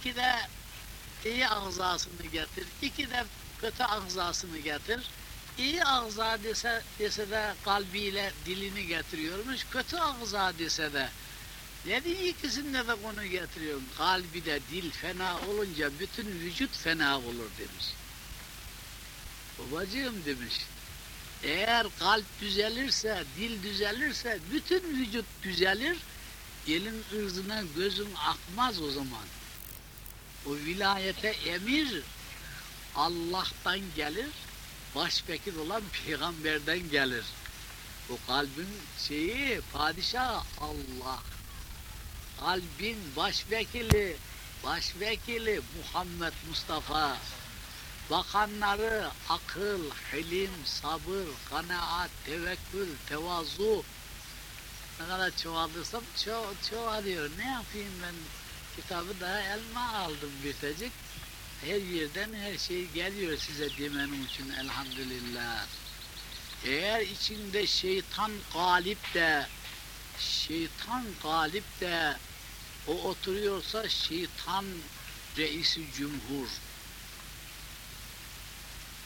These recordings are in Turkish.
iki de iyi ağzasını getir, iki de kötü ağzasını getir. İyi ağza dese, dese de kalbiyle dilini getiriyormuş, kötü ağza dese de. Dedi ikisinde de konu getiriyorum. Kalbi de dil fena olunca bütün vücut fena olur demiş. Babacığım demiş. Eğer kalp düzelirse, dil düzelirse bütün vücut düzelir. Elin ırzına gözün akmaz o zaman. O vilayete emir Allah'tan gelir, başvekil olan peygamberden gelir. O kalbin şeyi, padişah Allah. Kalbin başvekili, başvekili Muhammed Mustafa. Bakanları akıl, hilim, sabır, kanaat, tevekkül, tevazu. Ne kadar çoğaldırsam ço çoğalıyor. Ne yapayım ben? Kitabı da elma aldım bitecek. Her yerden her şey geliyor size demenin için elhamdülillah. Eğer içinde şeytan galip de, şeytan galip de o oturuyorsa şeytan reisi cumhur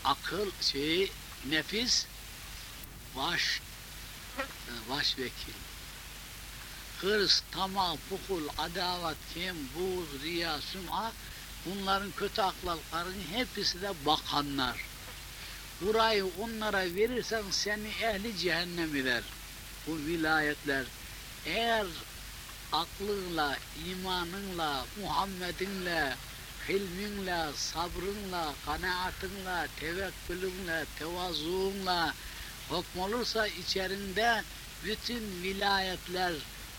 akıl şey nefis baş baş vekil hırs, tamah, bukul, adavat, kim, buğz, riya, süm'a bunların kötü ahlakların hepsi de bakanlar. Burayı onlara verirsen seni ehli cehennem eder. Bu vilayetler. Eğer aklınla, imanınla, Muhammed'inle, hilminle, sabrınla, kanaatinle, tevekkülünle, tevazuunla hükmolursa içerinde bütün vilayetler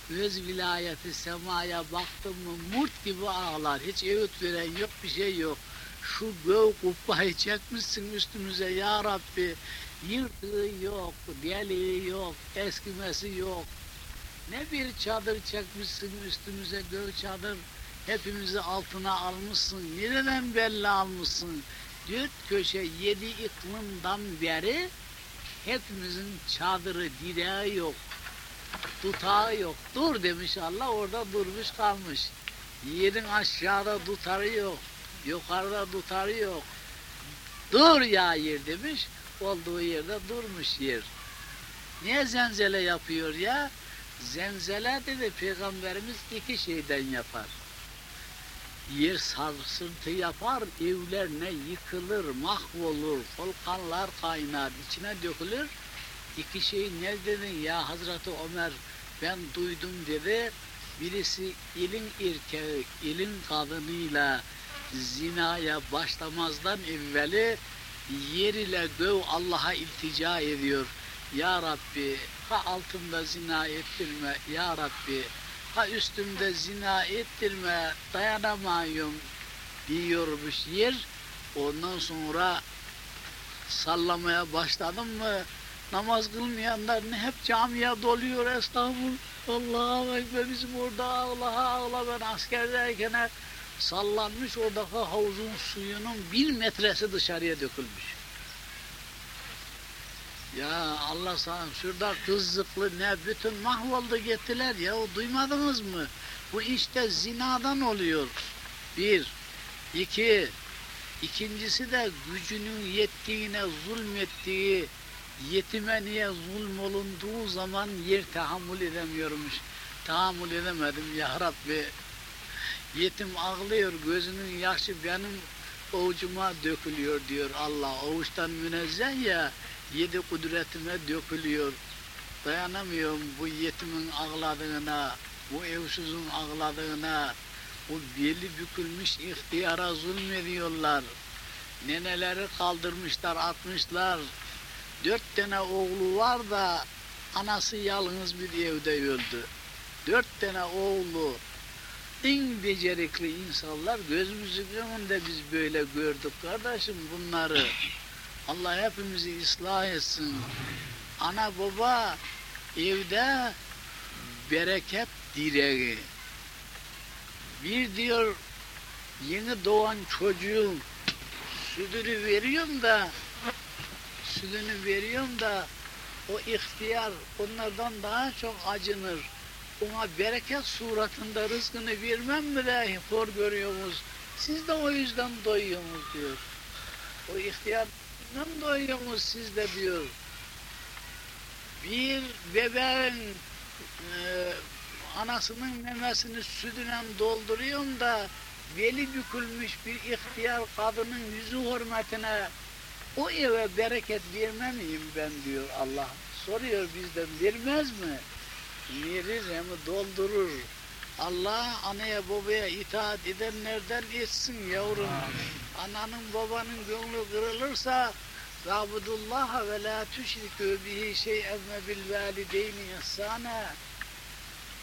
öz vilayeti semaya baktım mı murt gibi ağlar. Hiç öğüt veren yok bir şey yok. Şu göğ kubbayı çekmişsin üstümüze ya Rabbi. Yırtığı yok, deliği yok, eskimesi yok. Ne bir çadır çekmişsin üstümüze göğ çadır. Hepimizi altına almışsın. Nereden belli almışsın? Dört köşe yedi iklimden beri hepimizin çadırı direği yok. Tutağı yok. Dur demiş Allah orada durmuş kalmış. Yerin aşağıda tutarı yok. Yukarıda tutarı yok. Dur ya yer demiş. Olduğu yerde durmuş yer. Niye zenzele yapıyor ya? Zenzele dedi peygamberimiz iki şeyden yapar. Yer sarsıntı yapar, evler ne yıkılır, mahvolur, volkanlar kaynar, içine dökülür. İki şey ne dedin ya Hazreti Ömer ben duydum dedi. Birisi ilin erkeği, ilin kadınıyla zinaya başlamazdan evveli yer ile göv Allah'a iltica ediyor. Ya Rabbi ha altımda zina ettirme ya Rabbi ha üstümde zina ettirme dayanamıyorum diyormuş yer. Ondan sonra sallamaya başladım mı namaz kılmayanlar ne hep camiye doluyor estağfurullah. Allah'a ekber bizim orada ağla ağla ben askerdeyken sallanmış oradaki havuzun suyunun bir metresi dışarıya dökülmüş. Ya Allah sana şurada kızlıklı ne bütün mahvoldu gittiler ya duymadınız mı? Bu işte zinadan oluyor. Bir, iki, ikincisi de gücünün yettiğine zulmettiği yetime niye zulm olunduğu zaman yer tahammül edemiyormuş. Tahammül edemedim ya Rabbi. Yetim ağlıyor, gözünün yaşı benim avucuma dökülüyor diyor Allah. Avuçtan münezzeh ya, yedi kudretime dökülüyor. Dayanamıyorum bu yetimin ağladığına, bu evsizin ağladığına, bu beli bükülmüş ihtiyara zulmediyorlar. Neneleri kaldırmışlar, atmışlar. Dört tane oğlu var da anası yalnız bir evde öldü. Dört tane oğlu en becerikli insanlar gözümüzün önünde biz böyle gördük kardeşim bunları. Allah hepimizi ıslah etsin. Ana baba evde bereket direği. Bir diyor yeni doğan çocuğun sütünü veriyorum da sütünü veriyorum da o ihtiyar onlardan daha çok acınır. ona bereket suratında rızkını vermem mi de hor görüyorsunuz? Siz de o yüzden doyuyorsunuz diyor. O ihtiyardan doyuyorsunuz siz de diyor. Bir bebeğin e, anasının memesini sütüyle dolduruyorum da beli bükülmüş bir ihtiyar kadının yüzü hürmetine o eve bereket verme miyim ben diyor Allah. Soruyor bizden vermez mi? Verir hem doldurur. Allah anaya babaya itaat edenlerden etsin yavrum. Ananın babanın gönlü kırılırsa Rabudullah ve la tüşrikü bihi şey'en ve bil valideyni ihsana.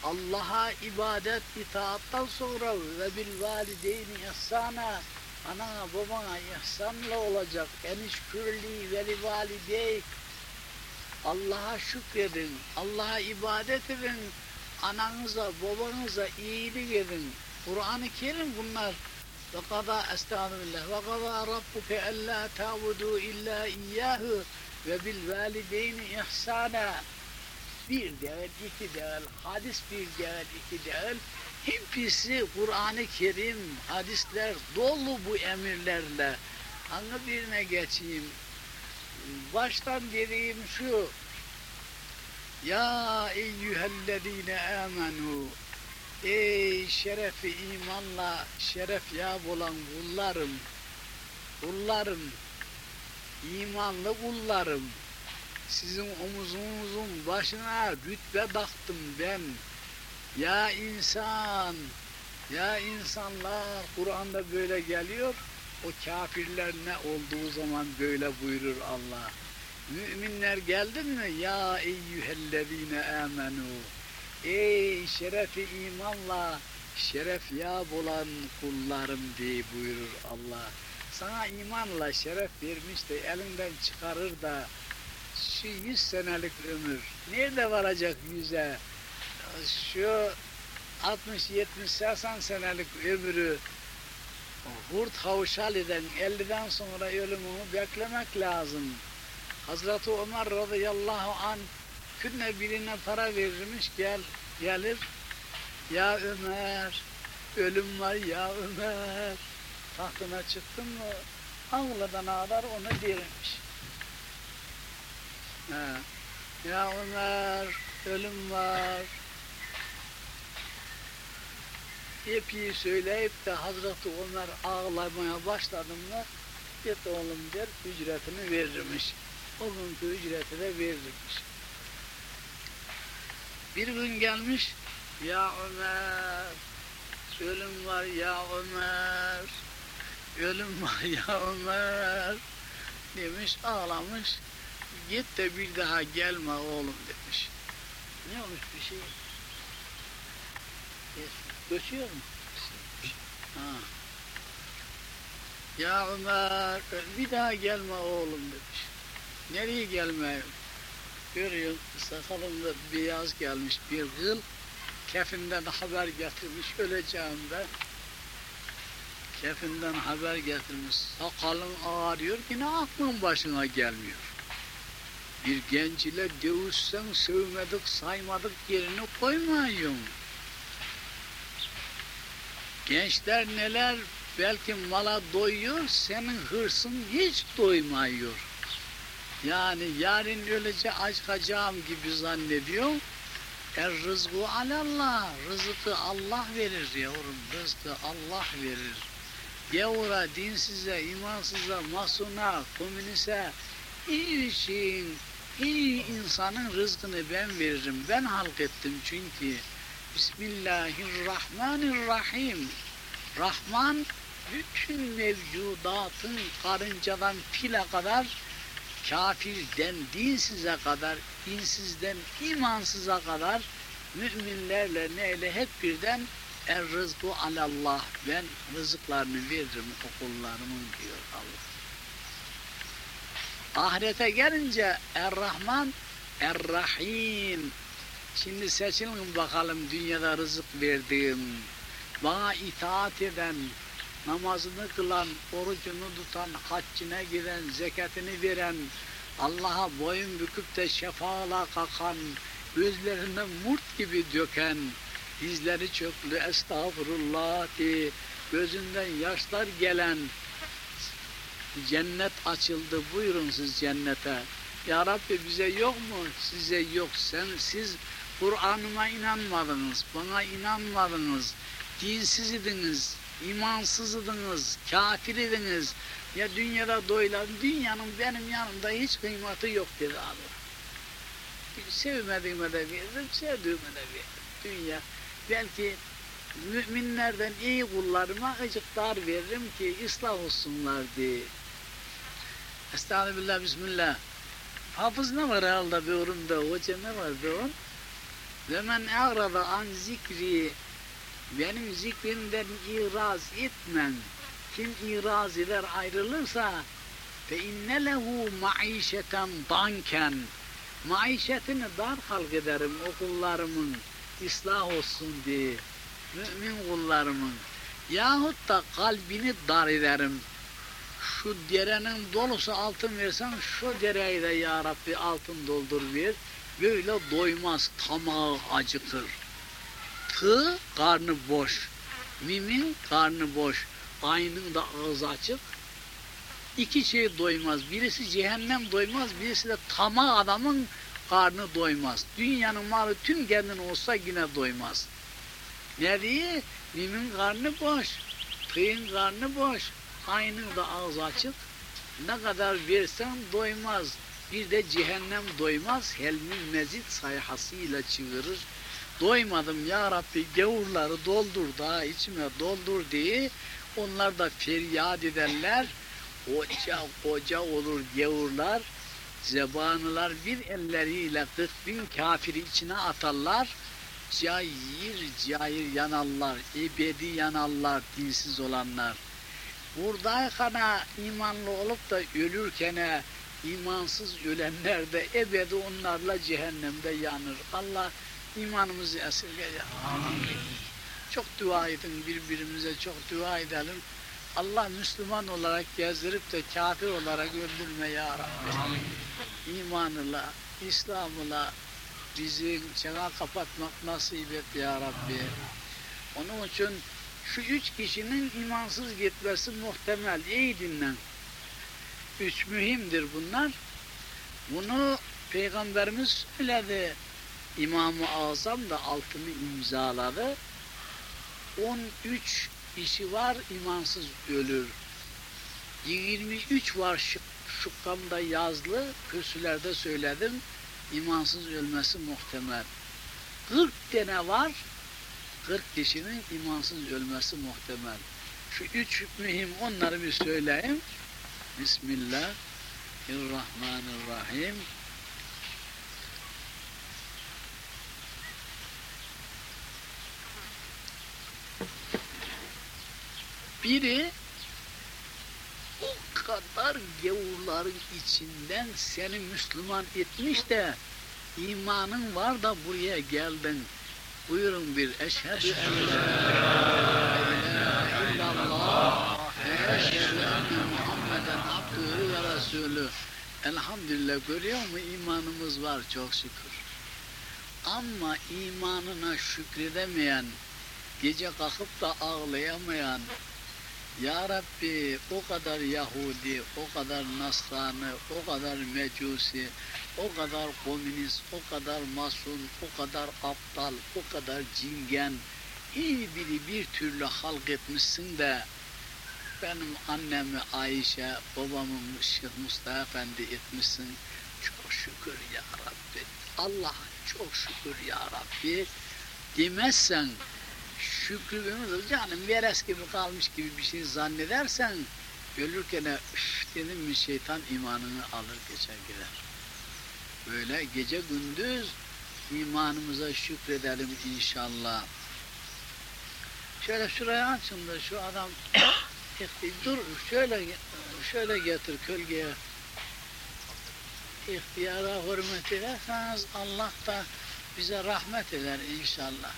Allah'a ibadet itaattan sonra ve bil valideyni ihsana ana babana ihsanla olacak. Enişkürli ve li valideyk Allah'a şükredin, Allah'a ibadet edin, ananıza, babanıza iyilik edin. Kur'an-ı Kerim bunlar. Ve kada estağfirullah. Ve kada rabbuke ella ta'budu illa iyyahu ve bil valideyni ihsana. Bir değil, iki değil, hadis bir değil, iki değil. Hepsi Kur'an-ı Kerim, hadisler dolu bu emirlerle. Hangi birine geçeyim? Baştan dediğim şu. Ya eyyühellezine amenu Ey şerefi imanla şeref ya bulan kullarım, kullarım, imanlı kullarım, sizin omuzunuzun başına rütbe taktım ben. Ya insan, ya insanlar, Kur'an'da böyle geliyor, o kafirler ne olduğu zaman böyle buyurur Allah. Müminler geldin mi? Ya eyyühellezine amenu. Ey şerefi imanla şeref ya bulan kullarım diye buyurur Allah. Sana imanla şeref vermiş de elinden çıkarır da şu yüz senelik ömür nerede varacak yüze? Şu 60, 70, 80 senelik ömrü hurt havşal eden 50'den sonra ölümünü beklemek lazım. Hazreti Ömer radıyallahu an künne birine para verirmiş gel gelir. Ya Ömer ölüm var ya Ömer tahtına çıktın mı ağladan ağlar dermiş. Ha. Ya Ömer ölüm var. Epey söyleyip de Hazreti Ömer ağlamaya başladı mı git oğlum der ücretini verirmiş. O günkü ücreti de verirmiş. Bir gün gelmiş ya Ömer ölüm var ya Ömer ölüm var ya Ömer demiş ağlamış git de bir daha gelme oğlum demiş. Ne olmuş bir şey? Göçüyor mu? Ha. Ya Ömer bir daha gelme oğlum demiş. Nereye gelmeyeyim? Görüyor sakalımda beyaz gelmiş bir kıl. Kefinden haber getirmiş öleceğim ben. Kefinden haber getirmiş. Sakalın ağrıyor yine aklın başına gelmiyor. Bir genç ile dövüşsen sövmedik saymadık yerini koymayın. Gençler neler belki mala doyuyor, senin hırsın hiç doymuyor. Yani yarın ölece açacağım gibi zannediyor. Er rızku alallah. Rızkı Allah verir yavrum. Rızkı Allah verir. Gavura, dinsize, imansıza, masuna, komünise, iyi şeyin, iyi insanın rızkını ben veririm. Ben halk ettim çünkü. Bismillahirrahmanirrahim. Rahman bütün mevcudatın karıncadan file kadar kafirden dinsize kadar, dinsizden imansıza kadar müminlerle neyle hep birden er rızku alallah ben rızıklarını veririm okullarımın diyor Allah. Ahirete gelince Er-Rahman Er-Rahim Şimdi seçin bakalım dünyada rızık verdiğim, bana itaat eden, namazını kılan, orucunu tutan, haccına giden, zekatını veren, Allah'a boyun büküp de şefaala kalkan, gözlerinden murt gibi döken, dizleri çöklü estağfurullah diye gözünden yaşlar gelen cennet açıldı buyurun siz cennete. Ya Rabbi bize yok mu? Size yok. Sen siz Kur'an'ıma inanmadınız, bana inanmadınız, dinsiz idiniz, imansız idiniz, kafir idiniz. Ya dünyada doyulan, dünyanın benim yanımda hiç kıymeti yok dedi Allah. Sevmediğime de veririm, sevdiğime de veririm. Dünya belki müminlerden iyi kullarıma ıcıklar veririm ki ıslah olsunlar diye. Estağfirullah, Bismillah. Hafız ne var herhalde bir orunda, hoca ne var bir on? Ve men e'rada an zikri, benim zikrimden iraz etmen, kim iraz eder ayrılırsa, fe inne lehu maişeten danken, maişetini dar halk ederim o kullarımın, ıslah olsun diye, mümin kullarımın, yahut da kalbini dar ederim, şu derenin dolusu altın versen şu dereyi de ya Rabbi altın doldur ver. Böyle doymaz, tamağı acıkır. Tı karnı boş, mimin karnı boş, aynın da ağzı açık. İki şey doymaz. Birisi cehennem doymaz, birisi de tamah adamın karnı doymaz. Dünyanın malı tüm kendin olsa yine doymaz. Ne diye? Mimin karnı boş, tığın karnı boş, aynın da ağzı açık. Ne kadar versen doymaz. Bir de cehennem doymaz. Helmin mezit sayhasıyla çığırır. Doymadım ya Rabbi gavurları doldur daha içime doldur diye onlar da feryat ederler. Koca koca olur gavurlar. Zebanılar bir elleriyle kırk bin kafiri içine atarlar. Cayir cayir yanarlar, ebedi yanarlar dinsiz olanlar buradayken imanlı olup da ölürken imansız ölenler de ebedi onlarla cehennemde yanır. Allah imanımızı esirgeye. Amin. Çok dua edin birbirimize çok dua edelim. Allah Müslüman olarak gezdirip de kafir olarak öldürme ya Rabbi. Amin. İmanıyla, İslam'la bizi çağa kapatmak nasip et ya Rabbi. Onun için şu üç kişinin imansız gitmesi muhtemel. İyi dinlen. Üç mühimdir bunlar. Bunu Peygamberimiz söyledi. İmam-ı Azam da altını imzaladı. 13 kişi var imansız ölür. 23 var şık, şukkamda yazlı, kürsülerde söyledim. imansız ölmesi muhtemel. 40 tane var 40 kişinin imansız ölmesi muhtemel. Şu üç mühim onları bir söyleyeyim. Bismillahirrahmanirrahim. Biri o kadar gavurların içinden seni Müslüman etmiş de imanın var da buraya geldin Buyurun bir eşhedü la ilahe illallah ve eşhedü enne Abdühü ve resulü. Elhamdülillah görüyor mu imanımız var çok şükür. Ama imanına şükredemeyen, gece kalkıp da ağlayamayan, Ya Rabbi o kadar Yahudi, o kadar Nasrani, o kadar Mecusi, o kadar komünist, o kadar masun, o kadar aptal, o kadar cingen, iyi biri bir türlü halk etmişsin de benim annemi Ayşe, babamı Şeyh Mustafa Efendi etmişsin. Çok şükür ya Rabbi. Allah çok şükür ya Rabbi. Demezsen şükrümüz canım veres gibi kalmış gibi bir şey zannedersen ölürken üf dedim mi şeytan imanını alır geçer gider. Böyle gece gündüz imanımıza şükredelim inşallah. Şöyle şuraya açın da şu adam dur şöyle şöyle getir kölgeye ihtiyara hürmet ederseniz Allah da bize rahmet eder inşallah.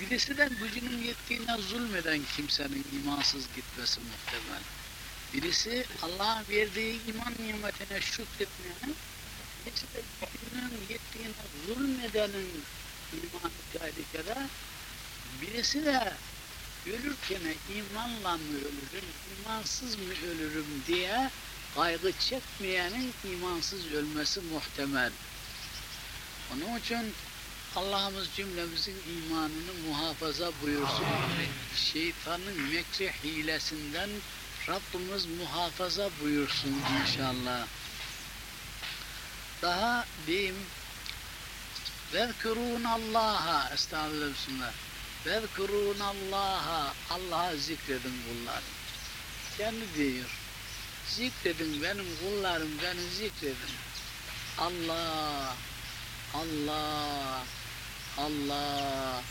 Birisinden gücünün yettiğine zulmeden kimsenin imansız gitmesi muhtemel. Birisi Allah'ın verdiği iman nimetine şükretmeyenin, de gücünün yettiğine zulmedenin imanı tehlikede, birisi de ölürken imanla mı ölürüm, imansız mı ölürüm diye kaygı çekmeyenin imansız ölmesi muhtemel. Onun için Allah'ımız cümlemizin imanını muhafaza buyursun. Şeytanın mekri hilesinden Rabbimiz muhafaza buyursun inşallah. Daha diyeyim Vezkurun Allah'a estağfirullah. Vezkurun Allah'a Allah'a zikredin kullar. Kendi diyor. Zikredin benim kullarım beni zikredin. Allah Allah Allah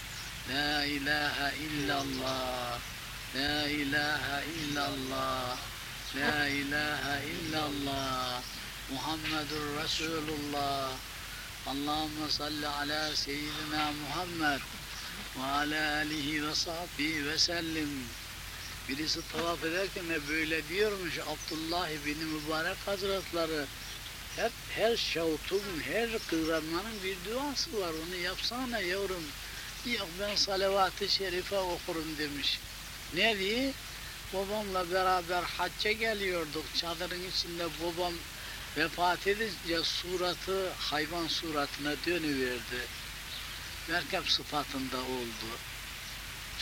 La ilahe illallah La ilahe illallah La ilahe illallah Muhammedur Resulullah Allahümme salli ala seyyidina Muhammed ve ala alihi ve sahbihi ve sellim. Birisi tavaf ederken de böyle diyormuş Abdullah bin Mübarek Hazretleri. Hep her şavtun, her kıvranmanın bir duası var. Onu yapsana yavrum. Yok ben salavat-ı şerife okurum demiş. Ne diye? Babamla beraber hacca geliyorduk. Çadırın içinde babam vefat edince suratı hayvan suratına dönüverdi. Merkep sıfatında oldu.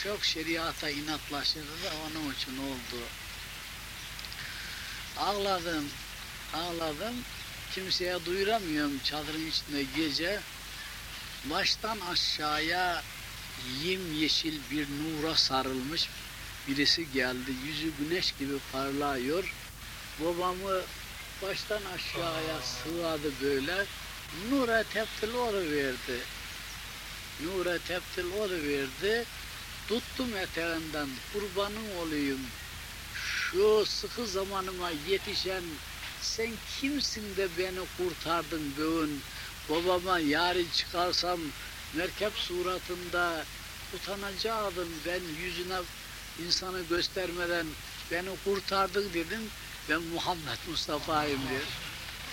Çok şeriata inatlaşırdı da onun için oldu. Ağladım, ağladım. Kimseye duyuramıyorum çadırın içinde gece. Baştan aşağıya yim yeşil bir nura sarılmış birisi geldi. Yüzü güneş gibi parlıyor. Babamı baştan aşağıya sığadı böyle. Nura teptil verdi. Nura teptil verdi. Tuttum eteğinden kurbanın olayım. Şu sıkı zamanıma yetişen sen kimsin de beni kurtardın bugün. Babama yarın çıkarsam merkep suratında utanacaktım ben yüzüne insanı göstermeden beni kurtardın dedim. Ben Muhammed Mustafa'yım diyor.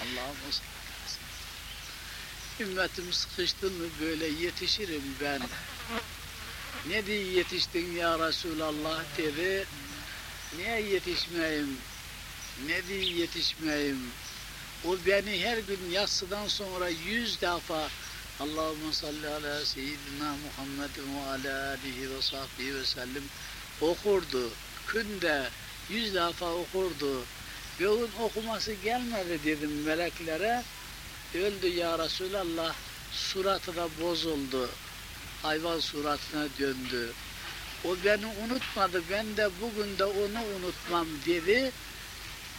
Allah'ım Ümmetim sıkıştın mı böyle yetişirim ben. Ne diye yetiştin ya Resulallah dedi. Niye yetişmeyeyim? Ne diye yetişmeyeyim? O beni her gün yatsıdan sonra yüz defa Allahümme salli ala seyyidina Muhammed ve ala alihi ve sahbihi ve sellem okurdu. Günde yüz defa okurdu. Göğün okuması gelmedi dedim meleklere. Öldü ya Resulallah. Suratı da bozuldu. Hayvan suratına döndü. O beni unutmadı. Ben de bugün de onu unutmam dedi.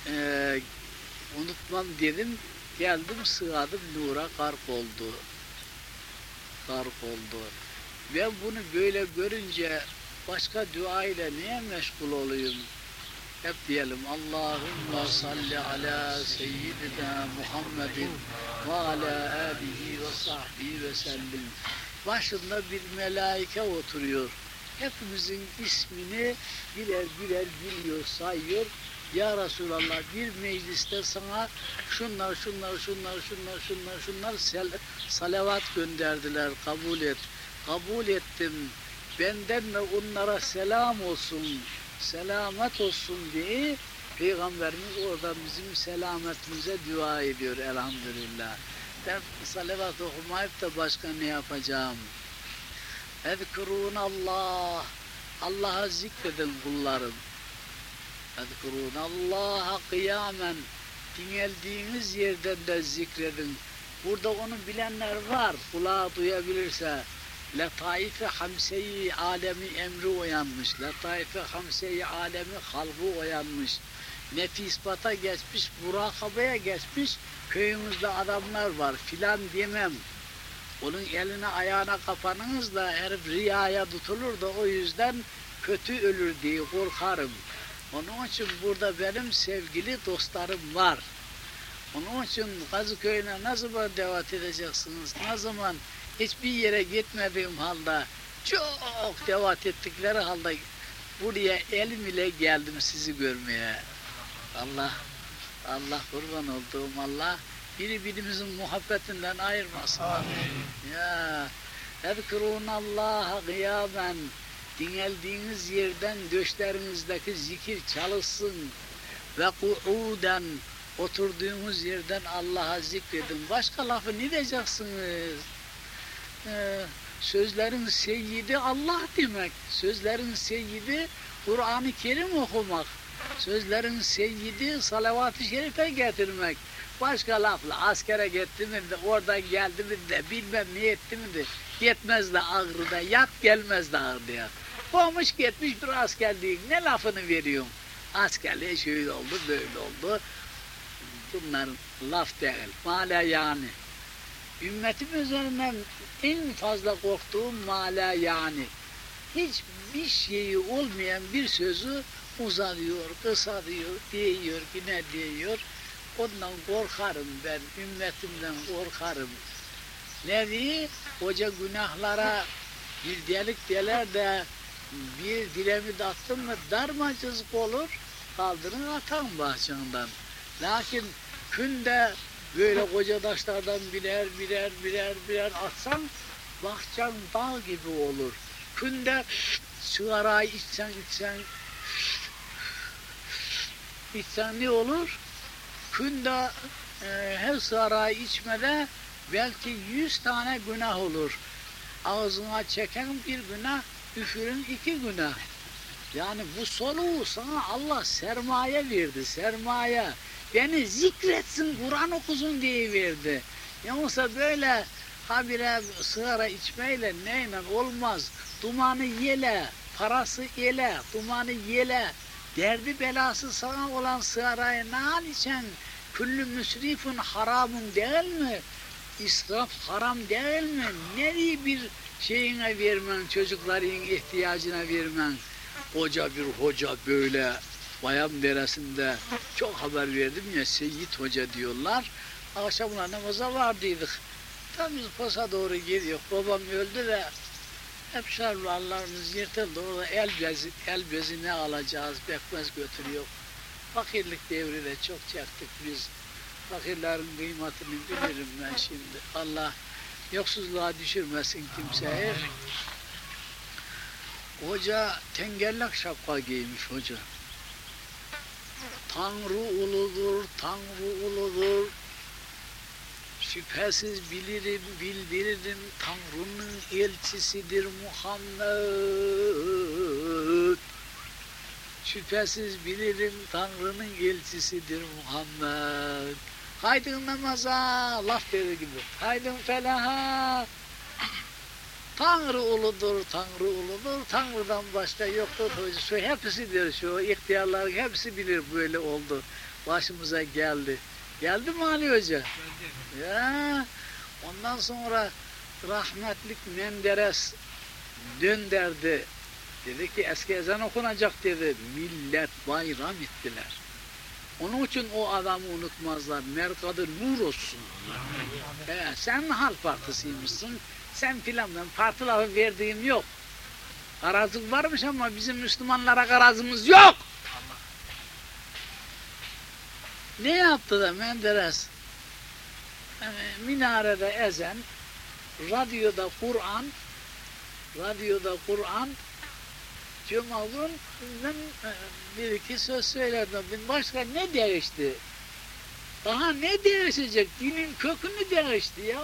Ee, unutmam dedim. Geldim sığadım nura kark oldu. Kark oldu. Ben bunu böyle görünce başka dua ile niye meşgul olayım? Hep diyelim Allahümme salli ala seyyidina Muhammedin ve ala alihi ve sahbihi ve sellim. Başında bir melaike oturuyor. Hepimizin ismini birer birer biliyor, sayıyor. Ya Resulallah bir mecliste sana şunlar, şunlar, şunlar, şunlar, şunlar, şunlar salavat gönderdiler, kabul et. Kabul ettim. Benden de onlara selam olsun selamet olsun diye Peygamberimiz oradan bizim selametimize dua ediyor elhamdülillah. Ben salavat okumayıp da başka ne yapacağım? Ezkurun Allah. Allah'a zikredin kullarım. Ezkurun Allah'a kıyamen. Dingeldiğiniz yerden de zikredin. Burada onu bilenler var. Kulağı duyabilirse. Letaif-i Hamse-i alemi emri uyanmış. Letaif-i Hamse-i alemi halkı uyanmış. Nefis bata geçmiş, murakabaya geçmiş. Köyümüzde adamlar var filan demem. Onun eline ayağına kapanınız da herif riyaya tutulur da o yüzden kötü ölür diye korkarım. Onun için burada benim sevgili dostlarım var. Onun için Kazıköy'üne ne zaman davet edeceksiniz? Ne zaman hiçbir yere gitmediğim halde çok devat ettikleri halde buraya elim ile geldim sizi görmeye. Allah Allah kurban olduğum Allah birbirimizin muhabbetinden ayırmasın. Ya Allah'a gıyaben dineldiğiniz yerden döşlerinizdeki zikir çalışsın ve kuuden oturduğunuz yerden Allah'a zikredin. Başka lafı ne diyeceksiniz? Ee, sözlerin seyyidi Allah demek. Sözlerin seyyidi Kur'an-ı Kerim okumak. Sözlerin seyyidi salavat-ı şerife getirmek. Başka lafla askere gitti mi de oradan geldi mi de bilmem ne etti mi de yetmez de ağrıda yat gelmez de ağrıya. Olmuş gitmiş bir askerliğin ne lafını veriyorsun? Askerliğe şöyle oldu böyle oldu. Bunlar laf değil. Mala yani. Ümmetim üzerinden en fazla korktuğum mala yani. Hiçbir şeyi olmayan bir sözü uzatıyor, kısalıyor, diyor ki ne diyor. Ondan korkarım ben, ümmetimden korkarım. Ne diye? Koca günahlara bir delik deler de bir diremi attın mı darmacızık olur, kaldırın atan bahçenden. Lakin künde böyle koca taşlardan birer birer birer birer atsan bahçen dağ gibi olur. Künde sigarayı içsen içsen içsen ne olur? Künde e, her sigarayı içmede belki yüz tane günah olur. Ağzına çeken bir günah, üfürün iki günah. Yani bu soluğu sana Allah sermaye verdi, sermaye. Beni zikretsin, Kur'an okusun diye verdi. Yoksa böyle habire sigara içmeyle neyle olmaz. Dumanı yele, parası yele, dumanı yele. Derdi belası sana olan sigarayı ne içen? Küllü müsrifun haramun değil mi? İsraf haram değil mi? Nereye bir şeyine vermen, çocukların ihtiyacına vermen? Hoca bir hoca böyle bayan deresinde çok haber verdim ya Seyyid Hoca diyorlar. Akşamına namaza vardıydık. Tam biz posa doğru gidiyor. Babam öldü de hep şarlarlarımız yırtıldı. Orada el bezi, el bezi ne alacağız? Bekmez götürüyor. Fakirlik devri de çok çektik biz. Fakirlerin kıymetini bilirim ben şimdi. Allah yoksuzluğa düşürmesin kimseye. Hoca tengellak şapka giymiş hoca. Tanrı uludur, Tanrı uludur. Şüphesiz bilirim, bildiririm Tanrı'nın elçisidir Muhammed. Şüphesiz bilirim Tanrı'nın elçisidir Muhammed. Haydın namaza, laf dedi gibi. Haydın felaha. Tanrı uludur, Tanrı uludur, Tanrı'dan başka yoktur. Şu hepsi diyor, şu ihtiyarların hepsi bilir böyle oldu. Başımıza geldi. Geldi mi Ali Hoca? Geldi. Ya, ondan sonra rahmetlik Menderes dönderdi. Dedi ki eski ezan okunacak dedi. Millet bayram ettiler. Onun için o adamı unutmazlar. Merkadı nur olsun. Ee, sen hal partisiymişsin sen filan ben parti lafı verdiğim yok. Garazım varmış ama bizim Müslümanlara garazımız yok. Ne yaptı da Menderes? Yani minarede ezen, radyoda Kur'an, radyoda Kur'an, Cuma gün e, bir iki söz söyledim. Başka ne değişti? Daha ne değişecek? Dinin kökünü değişti ya.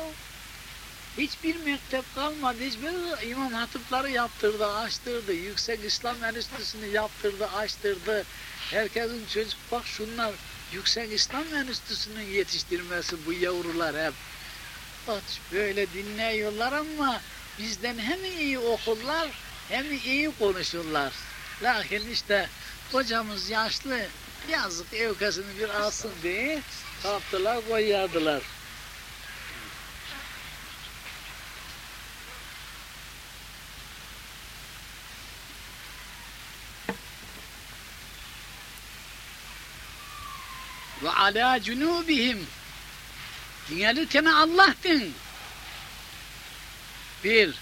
Hiçbir mektep kalmadı. Hiçbir imam hatipleri yaptırdı, açtırdı. Yüksek İslam Enstitüsü'nü yaptırdı, açtırdı. Herkesin çocuk bak şunlar Yüksek İslam Enstitüsü'nün yetiştirmesi bu yavrular hep. Bak böyle dinliyorlar ama bizden hem iyi okurlar hem iyi konuşurlar. Lakin işte kocamız yaşlı yazık evkasını bir alsın diye kaptılar koyardılar. Ve ala cunubihim dinlenirken Allah din. Bir.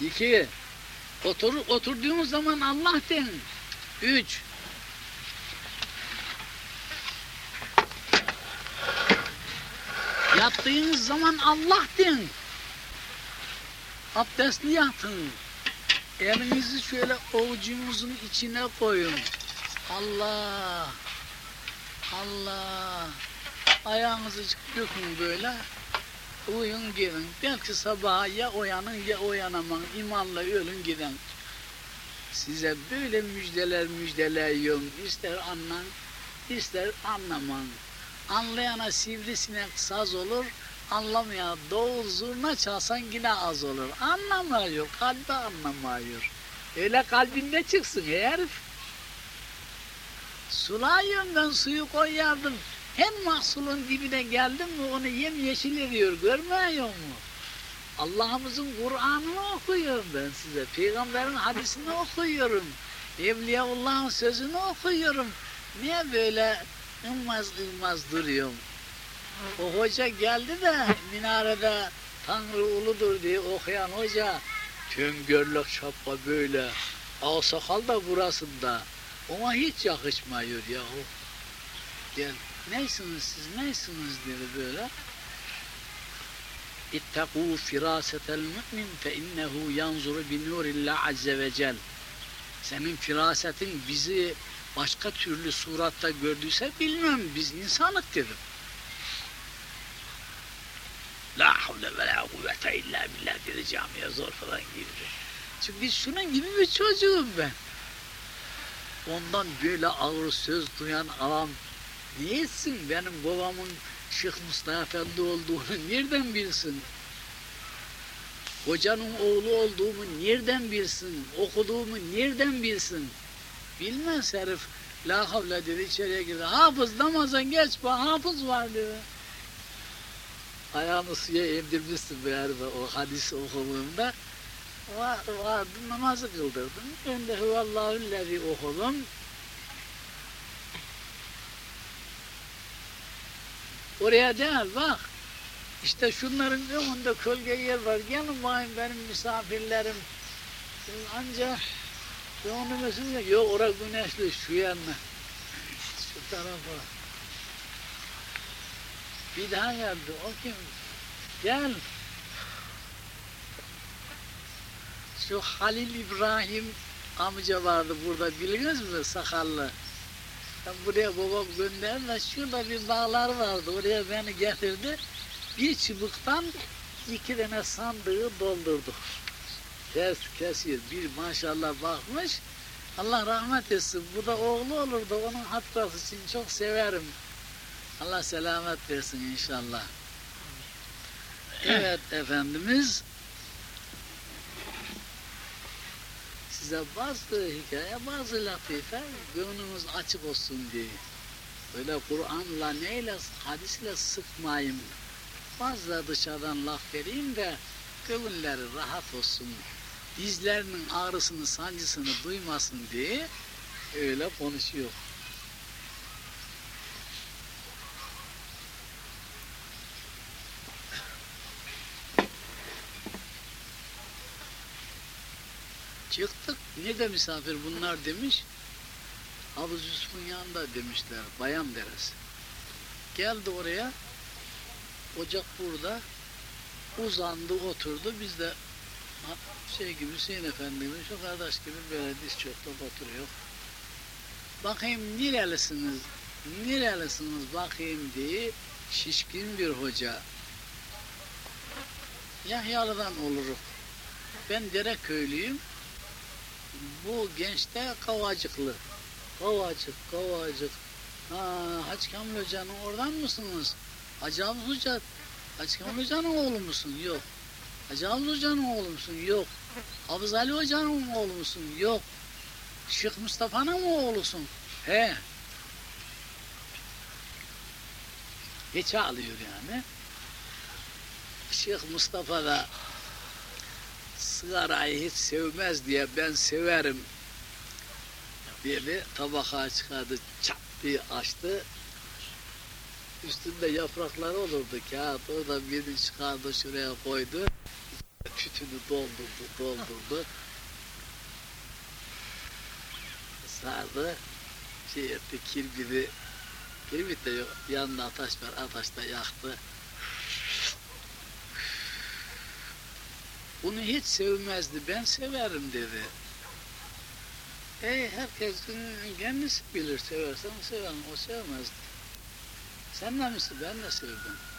İki. Otur, oturduğumuz zaman Allah den. Üç. Yattığınız zaman Allah den. Abdestli yatın. Elinizi şöyle avucunuzun içine koyun. Allah. Allah. Ayağınızı dökün böyle. Uyun gidin. Belki sabaha ya uyanın ya uyanamam. İmanla ölün gidin. Size böyle müjdeler müjdeleyiyorum. İster anlan, ister anlaman. Anlayana sivrisinek saz olur, anlamaya doğru zurna çalsan yine az olur. Anlamıyor, kalbi anlamıyor. Öyle kalbinde çıksın herif. Sulayıyorum ben suyu koyardım. Hem mahsulun dibine geldim mi onu yem yeşil ediyor görmüyor mu? Allah'ımızın Kur'an'ını okuyorum ben size. Peygamberin hadisini okuyorum. Evliyaullah'ın sözünü okuyorum. Niye böyle ımmaz ımmaz duruyorum? O hoca geldi de minarede Tanrı uludur diye okuyan hoca tüngörlük şapka böyle ağ sakal da burasında. Ona hiç yakışmıyor yahu. Gel. Neysiniz siz, neysiniz dedi böyle. İttekû firâsetel mü'min fe innehu yanzuru bi nurillah azze ve cel. Senin firasetin bizi başka türlü suratta gördüyse bilmem biz insanlık dedim. La havle ve la kuvvete illa billah dedi camiye zor falan girdi. Çünkü şunun gibi bir çocuğum ben. Ondan böyle ağır söz duyan adam etsin benim babamın Şeyh Mustafa Efendi olduğunu nereden bilsin? Hocanın oğlu olduğumu nereden bilsin? Okuduğumu nereden bilsin? Bilmez herif. La havle dedi içeriye girdi. Hafız namaza geç bak hafız var dedi. Ayağını suya emdirmişsin be herife o hadis okuduğumda. Namazı kıldırdım. Ben de huvallahüllezi okudum. Oraya değil bak. İşte şunların önünde kölge yer var. Gelin bakayım benim misafirlerim. Siz Anca ben onu mesela yok orası güneşli şu yanına. Şu tarafa. Bir daha geldi. O kim? Gel. Şu Halil İbrahim amca vardı burada biliyorsunuz mu sakallı? Ben buraya babam gönderdi de şurada bir bağlar vardı oraya beni getirdi. Bir çubuktan iki tane sandığı doldurdu. Kes kesiyor bir maşallah bakmış. Allah rahmet etsin. Bu da oğlu olurdu. Onun hatırası için çok severim. Allah selamet versin inşallah. Evet Efendimiz size bazı hikaye, bazı latife gönlünüz açık olsun diye. Böyle Kur'an'la neyle, hadisle sıkmayayım. Fazla dışarıdan laf vereyim de gönülleri rahat olsun. Dizlerinin ağrısını, sancısını duymasın diye öyle konuşuyor. Çıktık. Nerede misafir bunlar demiş. Havuz Yusuf'un yanında demişler. Bayan deresi. Geldi oraya. Ocak burada. Uzandı oturdu. Biz de şey gibi Hüseyin Efendi'nin şu kardeş gibi böyle diz çöktük oturuyor. Bakayım nerelisiniz? Nerelisiniz bakayım diye şişkin bir hoca. Yahyalı'dan olurum. Ben Dereköylüyüm. Bu gençte Kavacıklı. Kavacık, Kavacık. Ha, Hacı Kamil Hoca'nın oradan mısınız? Hacı Hamza Hoca, Hacı Kamil Hoca'nın oğlu musun? Yok. Hacı Hamza Hoca'nın oğlu musun? Yok. Hafız Ali Hoca'nın oğlu musun? Yok. Şeyh Mustafa'nın mı oğlusun? He. Hiç ağlıyor yani. Şeyh Mustafa da sigarayı hiç sevmez diye ben severim dedi. Tabaka çıkardı, çat diye açtı. Üstünde yaprakları olurdu kağıt. O da birini çıkardı şuraya koydu. Tütünü doldurdu, doldurdu. Sardı. Şey etti, kirbiri. Kirbit de yok. Yanında ateş var, ateş de yaktı. Bunu hiç sevmezdi, ben severim dedi. E herkesin kendisi bilir, seversen severim, o sevmezdi. Sen de misin? Ben de sevdim.